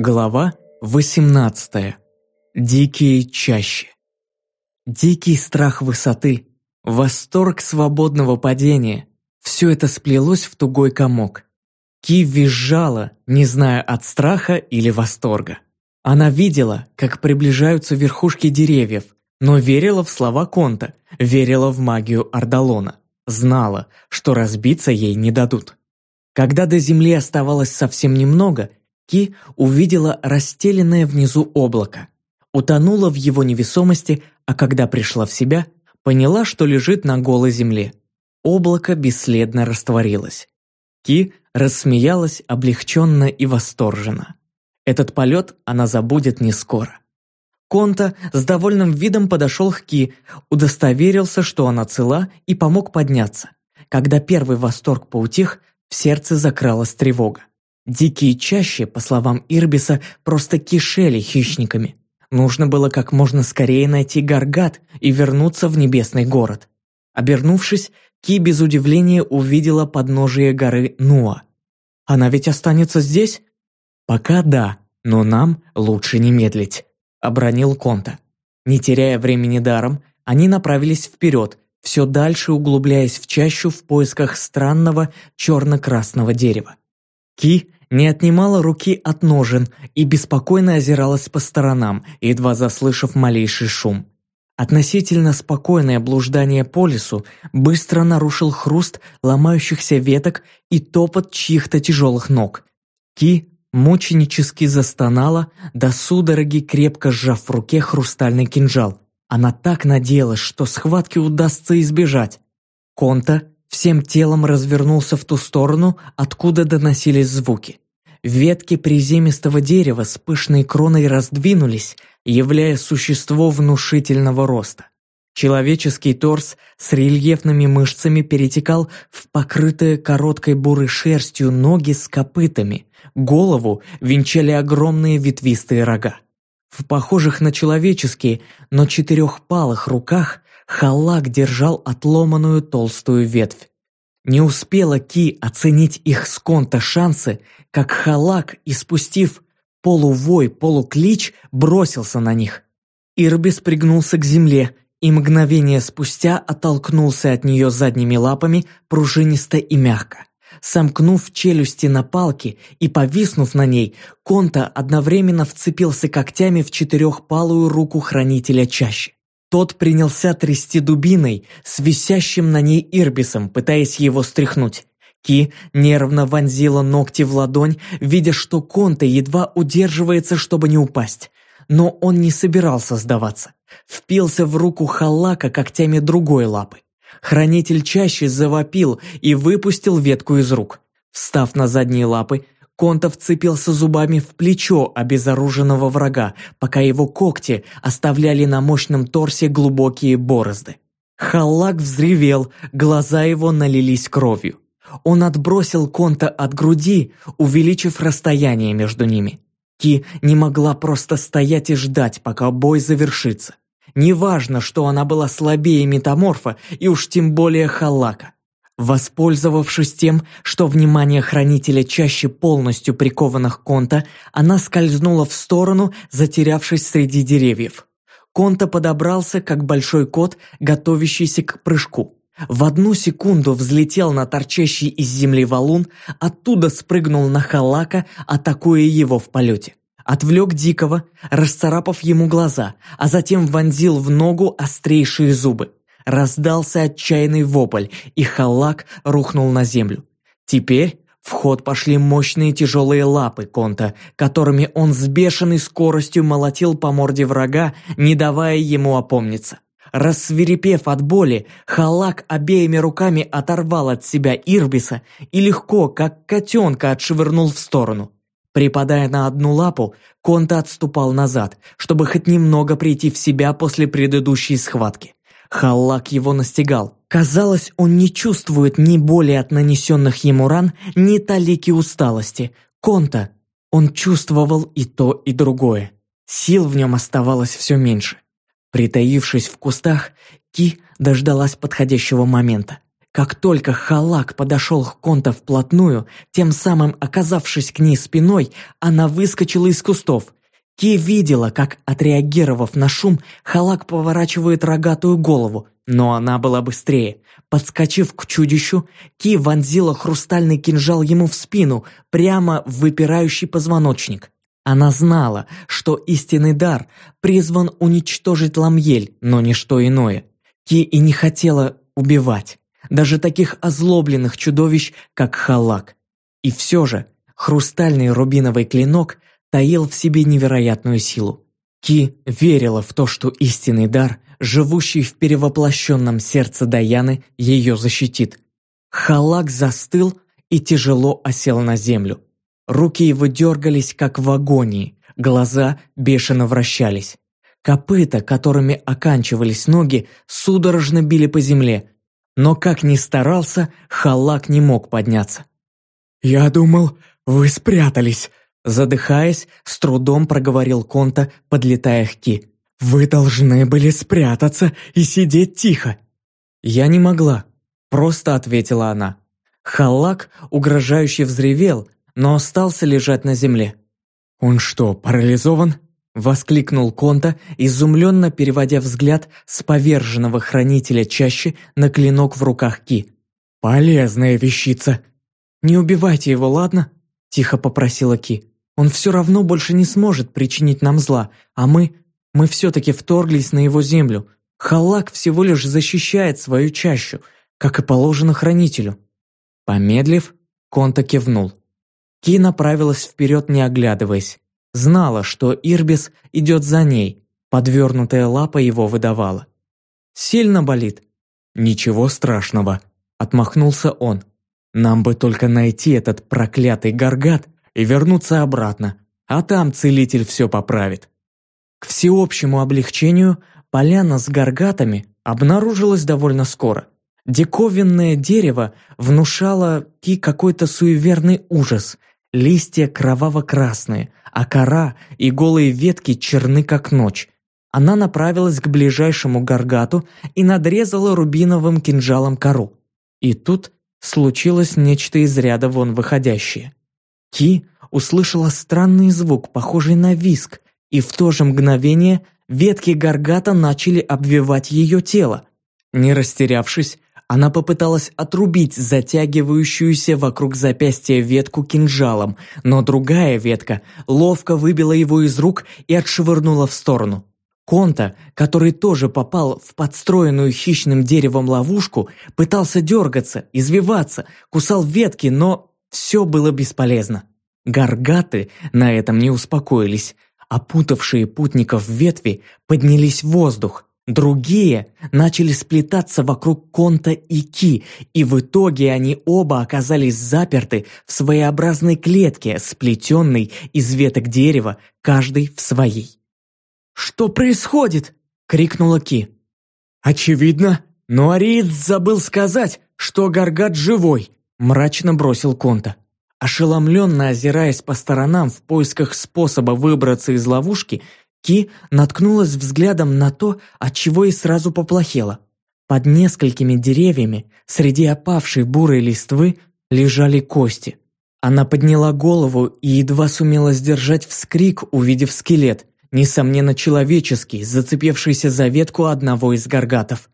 Глава 18. Дикие чащи. Дикий страх высоты, восторг свободного падения – все это сплелось в тугой комок. Ки визжала, не зная от страха или восторга. Она видела, как приближаются верхушки деревьев, но верила в слова Конта, верила в магию Ардалона, знала, что разбиться ей не дадут. Когда до земли оставалось совсем немного, Ки увидела расстеленное внизу облако. Утонула в его невесомости, а когда пришла в себя, поняла, что лежит на голой земле. Облако бесследно растворилось. Ки рассмеялась облегченно и восторженно. Этот полет она забудет не скоро. Конта с довольным видом подошел к Ки, удостоверился, что она цела, и помог подняться. Когда первый восторг поутих, в сердце закралась тревога. Дикие чащи, по словам Ирбиса, просто кишели хищниками. Нужно было как можно скорее найти Гаргат и вернуться в небесный город. Обернувшись, Ки без удивления увидела подножие горы Нуа. «Она ведь останется здесь?» «Пока да, но нам лучше не медлить», – обронил Конта. Не теряя времени даром, они направились вперед, все дальше углубляясь в чащу в поисках странного черно-красного дерева. Ки не отнимала руки от ножен и беспокойно озиралась по сторонам, едва заслышав малейший шум. Относительно спокойное блуждание по лесу быстро нарушил хруст ломающихся веток и топот чьих-то тяжелых ног. Ки мученически застонала, до судороги крепко сжав в руке хрустальный кинжал. Она так надеялась, что схватки удастся избежать. Конта всем телом развернулся в ту сторону, откуда доносились звуки. Ветки приземистого дерева с пышной кроной раздвинулись, являя существо внушительного роста. Человеческий торс с рельефными мышцами перетекал в покрытые короткой бурой шерстью ноги с копытами, голову венчали огромные ветвистые рога. В похожих на человеческие, но четырехпалых руках Халак держал отломанную толстую ветвь. Не успела Ки оценить их с конта шансы, как Халак, испустив полувой, полуклич, бросился на них. Ирбис пригнулся к земле и мгновение спустя оттолкнулся от нее задними лапами пружинисто и мягко. Сомкнув челюсти на палке и повиснув на ней, Конта одновременно вцепился когтями в четырехпалую руку хранителя чаще. Тот принялся трясти дубиной с висящим на ней ирбисом, пытаясь его стряхнуть. Ки нервно вонзила ногти в ладонь, видя, что Конте едва удерживается, чтобы не упасть. Но он не собирался сдаваться. Впился в руку Халака когтями другой лапы. Хранитель чаще завопил и выпустил ветку из рук. Встав на задние лапы, Конта вцепился зубами в плечо обезоруженного врага, пока его когти оставляли на мощном торсе глубокие борозды. Халлак взревел, глаза его налились кровью. Он отбросил Конта от груди, увеличив расстояние между ними. Ки не могла просто стоять и ждать, пока бой завершится. Неважно, что она была слабее метаморфа и уж тем более Халака. Воспользовавшись тем, что внимание хранителя чаще полностью прикованных Конта, она скользнула в сторону, затерявшись среди деревьев. Конта подобрался, как большой кот, готовящийся к прыжку. В одну секунду взлетел на торчащий из земли валун, оттуда спрыгнул на халака, атакуя его в полете. Отвлек Дикого, расцарапав ему глаза, а затем вонзил в ногу острейшие зубы. Раздался отчаянный вопль, и халак рухнул на землю. Теперь в ход пошли мощные тяжелые лапы Конта, которыми он с бешеной скоростью молотил по морде врага, не давая ему опомниться. Рассверепев от боли, Халак обеими руками оторвал от себя Ирбиса и легко, как котенка, отшвырнул в сторону. Припадая на одну лапу, Конта отступал назад, чтобы хоть немного прийти в себя после предыдущей схватки. Халлак его настигал. Казалось, он не чувствует ни боли от нанесенных ему ран, ни талики усталости. Конта. Он чувствовал и то, и другое. Сил в нем оставалось все меньше. Притаившись в кустах, Ки дождалась подходящего момента. Как только Халак подошел к Конта вплотную, тем самым оказавшись к ней спиной, она выскочила из кустов. Ки видела, как, отреагировав на шум, Халак поворачивает рогатую голову, но она была быстрее. Подскочив к чудищу, Ки вонзила хрустальный кинжал ему в спину, прямо в выпирающий позвоночник. Она знала, что истинный дар призван уничтожить Ламьель, но не что иное. Ки и не хотела убивать даже таких озлобленных чудовищ, как Халак. И все же хрустальный рубиновый клинок таил в себе невероятную силу. Ки верила в то, что истинный дар, живущий в перевоплощенном сердце Даяны, ее защитит. Халак застыл и тяжело осел на землю. Руки его дергались, как в агонии, глаза бешено вращались. Копыта, которыми оканчивались ноги, судорожно били по земле, но как ни старался, Халак не мог подняться. «Я думал, вы спрятались», задыхаясь, с трудом проговорил Конта, подлетая к Ки. «Вы должны были спрятаться и сидеть тихо». «Я не могла», – просто ответила она. Халак угрожающе взревел, но остался лежать на земле. «Он что, парализован?» Воскликнул Конта, изумленно переводя взгляд с поверженного хранителя чаще на клинок в руках Ки. «Полезная вещица!» «Не убивайте его, ладно?» – тихо попросила Ки. «Он все равно больше не сможет причинить нам зла, а мы... мы все-таки вторглись на его землю. Халак всего лишь защищает свою чащу, как и положено хранителю». Помедлив, Конта кивнул. Ки направилась вперед, не оглядываясь. Знала, что Ирбис идет за ней, подвернутая лапа его выдавала. «Сильно болит?» «Ничего страшного», – отмахнулся он. «Нам бы только найти этот проклятый горгат и вернуться обратно, а там целитель все поправит». К всеобщему облегчению поляна с горгатами обнаружилась довольно скоро. Диковинное дерево внушало Ки какой-то суеверный ужас. Листья кроваво-красные, а кора и голые ветки черны как ночь. Она направилась к ближайшему горгату и надрезала рубиновым кинжалом кору. И тут случилось нечто из ряда вон выходящее. Ки услышала странный звук, похожий на виск, и в то же мгновение ветки горгата начали обвивать ее тело. Не растерявшись, она попыталась отрубить затягивающуюся вокруг запястья ветку кинжалом, но другая ветка ловко выбила его из рук и отшвырнула в сторону. Конта, который тоже попал в подстроенную хищным деревом ловушку, пытался дергаться, извиваться, кусал ветки, но все было бесполезно. Гаргаты на этом не успокоились. Опутавшие путников ветви поднялись в воздух, Другие начали сплетаться вокруг Конта и Ки, и в итоге они оба оказались заперты в своеобразной клетке, сплетенной из веток дерева, каждый в своей. «Что происходит?» — крикнула Ки. «Очевидно, но Ариец забыл сказать, что Гаргат живой», — мрачно бросил Конта. Ошеломленно озираясь по сторонам в поисках способа выбраться из ловушки, Ки наткнулась взглядом на то, от чего и сразу поплохело. Под несколькими деревьями, среди опавшей бурой листвы, лежали кости. Она подняла голову и едва сумела сдержать вскрик, увидев скелет, несомненно человеческий, зацепившийся за ветку одного из гаргатов.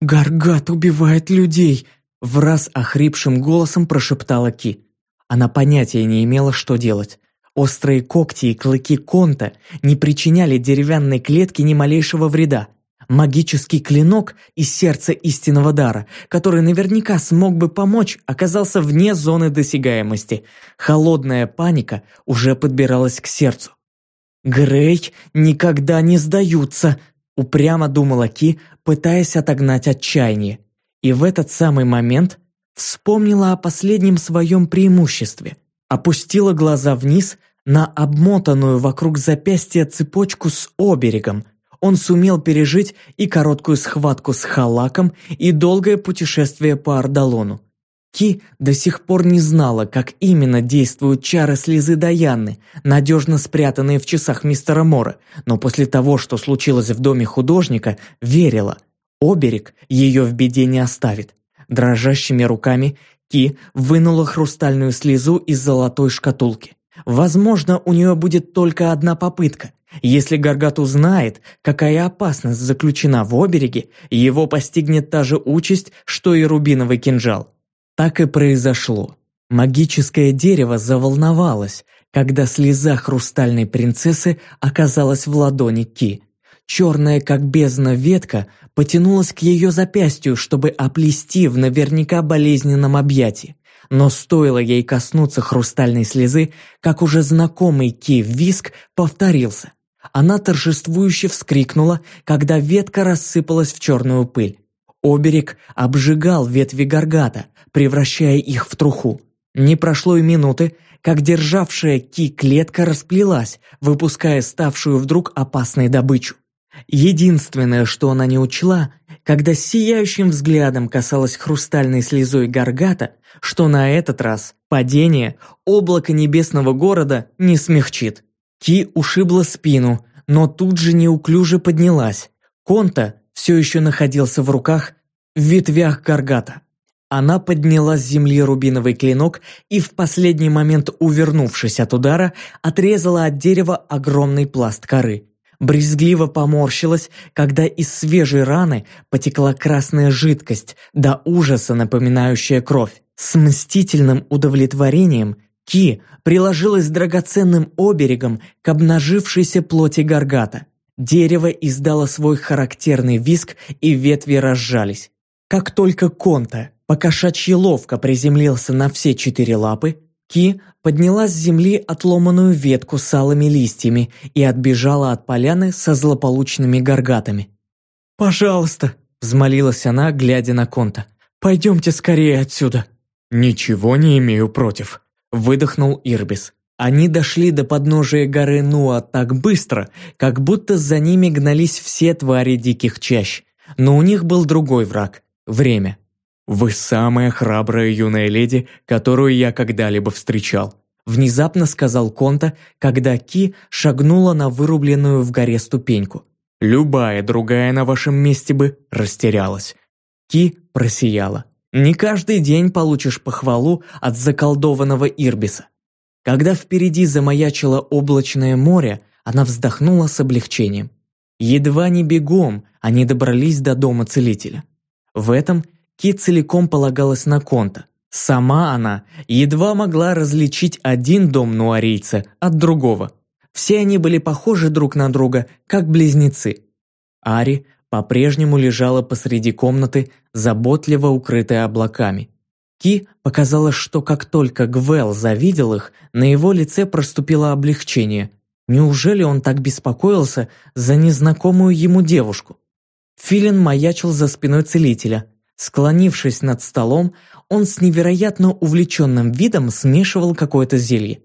«Гаргат убивает людей!» – враз охрипшим голосом прошептала Ки. Она понятия не имела, что делать. Острые когти и клыки Конта не причиняли деревянной клетке ни малейшего вреда. Магический клинок из сердца истинного дара, который наверняка смог бы помочь, оказался вне зоны досягаемости. Холодная паника уже подбиралась к сердцу. «Грей никогда не сдаются», – упрямо думала Ки, пытаясь отогнать отчаяние. И в этот самый момент вспомнила о последнем своем преимуществе – опустила глаза вниз на обмотанную вокруг запястья цепочку с оберегом. Он сумел пережить и короткую схватку с Халаком, и долгое путешествие по Ардалону. Ки до сих пор не знала, как именно действуют чары слезы Даяны, надежно спрятанные в часах мистера Мора, но после того, что случилось в доме художника, верила. Оберег ее в беде не оставит. Дрожащими руками Ки вынула хрустальную слезу из золотой шкатулки. Возможно, у нее будет только одна попытка. Если Гаргат узнает, какая опасность заключена в обереге, его постигнет та же участь, что и рубиновый кинжал. Так и произошло. Магическое дерево заволновалось, когда слеза хрустальной принцессы оказалась в ладони Ки. Черная, как бездна, ветка потянулась к ее запястью, чтобы оплести в наверняка болезненном объятии. Но стоило ей коснуться хрустальной слезы, как уже знакомый Ки виск повторился. Она торжествующе вскрикнула, когда ветка рассыпалась в черную пыль. Оберег обжигал ветви горгата, превращая их в труху. Не прошло и минуты, как державшая Ки клетка расплелась, выпуская ставшую вдруг опасной добычу. Единственное, что она не учла, когда сияющим взглядом касалась хрустальной слезой Гаргата, что на этот раз падение облака небесного города не смягчит. Ки ушибла спину, но тут же неуклюже поднялась. Конта все еще находился в руках, в ветвях Гаргата. Она подняла с земли рубиновый клинок и в последний момент, увернувшись от удара, отрезала от дерева огромный пласт коры брезгливо поморщилась, когда из свежей раны потекла красная жидкость, до ужаса напоминающая кровь. С мстительным удовлетворением Ки приложилась драгоценным оберегом к обнажившейся плоти Гаргата. Дерево издало свой характерный виск, и ветви разжались. Как только Конта покошачьи ловко приземлился на все четыре лапы, Ки подняла с земли отломанную ветку с алыми листьями и отбежала от поляны со злополучными горгатами. «Пожалуйста», – взмолилась она, глядя на Конта, – «пойдемте скорее отсюда». «Ничего не имею против», – выдохнул Ирбис. Они дошли до подножия горы Нуа так быстро, как будто за ними гнались все твари диких чащ. Но у них был другой враг – время. «Вы самая храбрая юная леди, которую я когда-либо встречал», внезапно сказал Конта, когда Ки шагнула на вырубленную в горе ступеньку. «Любая другая на вашем месте бы растерялась». Ки просияла. «Не каждый день получишь похвалу от заколдованного Ирбиса». Когда впереди замаячило облачное море, она вздохнула с облегчением. Едва не бегом они добрались до дома целителя. В этом Ки целиком полагалась на Конта. Сама она едва могла различить один дом нуарийца от другого. Все они были похожи друг на друга, как близнецы. Ари по-прежнему лежала посреди комнаты, заботливо укрытая облаками. Ки показалось, что как только Гвел завидел их, на его лице проступило облегчение. Неужели он так беспокоился за незнакомую ему девушку? Филин маячил за спиной целителя – Склонившись над столом, он с невероятно увлеченным видом смешивал какое-то зелье.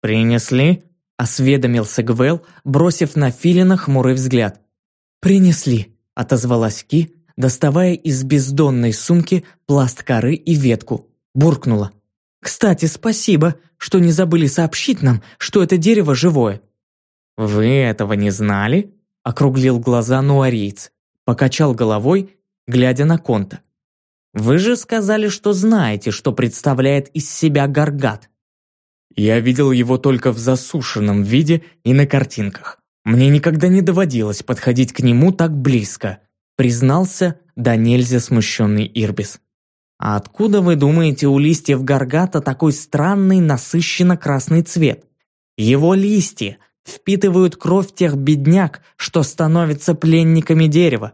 «Принесли?» – осведомился Гвел, бросив на Филина хмурый взгляд. «Принесли», – отозвалась Ки, доставая из бездонной сумки пласт коры и ветку. Буркнула. «Кстати, спасибо, что не забыли сообщить нам, что это дерево живое». «Вы этого не знали?» – округлил глаза нуарийц. Покачал головой глядя на Конта. «Вы же сказали, что знаете, что представляет из себя Гаргат». «Я видел его только в засушенном виде и на картинках. Мне никогда не доводилось подходить к нему так близко», признался да нельзя смущенный Ирбис. «А откуда, вы думаете, у листьев Гаргата такой странный насыщенно-красный цвет? Его листья впитывают кровь тех бедняк, что становятся пленниками дерева.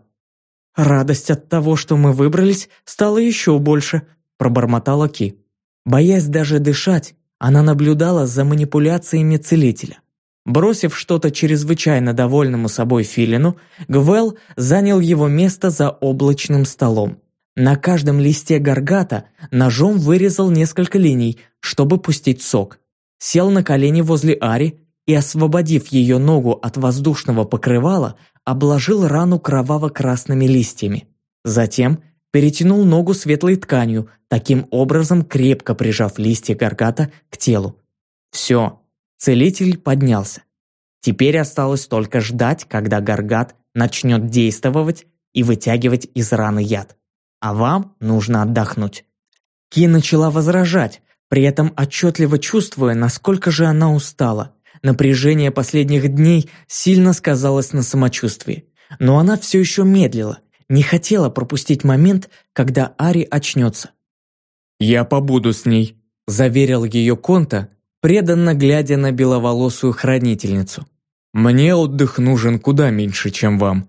«Радость от того, что мы выбрались, стала еще больше», – пробормотала Ки. Боясь даже дышать, она наблюдала за манипуляциями целителя. Бросив что-то чрезвычайно довольному собой Филину, Гвел занял его место за облачным столом. На каждом листе гаргата ножом вырезал несколько линий, чтобы пустить сок. Сел на колени возле Ари и, освободив ее ногу от воздушного покрывала, обложил рану кроваво-красными листьями. Затем перетянул ногу светлой тканью, таким образом крепко прижав листья горгата к телу. Все, целитель поднялся. Теперь осталось только ждать, когда горгат начнет действовать и вытягивать из раны яд. а вам нужно отдохнуть». Ки начала возражать, при этом отчетливо чувствуя, насколько же она устала. Напряжение последних дней сильно сказалось на самочувствии. Но она все еще медлила, не хотела пропустить момент, когда Ари очнется. «Я побуду с ней», – заверил ее Конта, преданно глядя на беловолосую хранительницу. «Мне отдых нужен куда меньше, чем вам».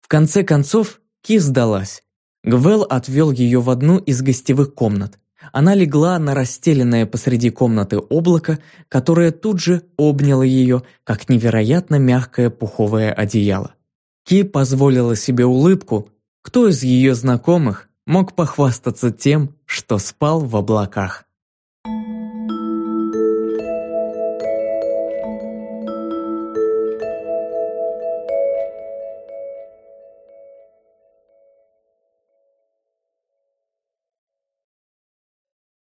В конце концов, Ки сдалась. Гвел отвел ее в одну из гостевых комнат. Она легла на расстеленное посреди комнаты облако, которое тут же обняло ее, как невероятно мягкое пуховое одеяло. Ки позволила себе улыбку, кто из ее знакомых мог похвастаться тем, что спал в облаках?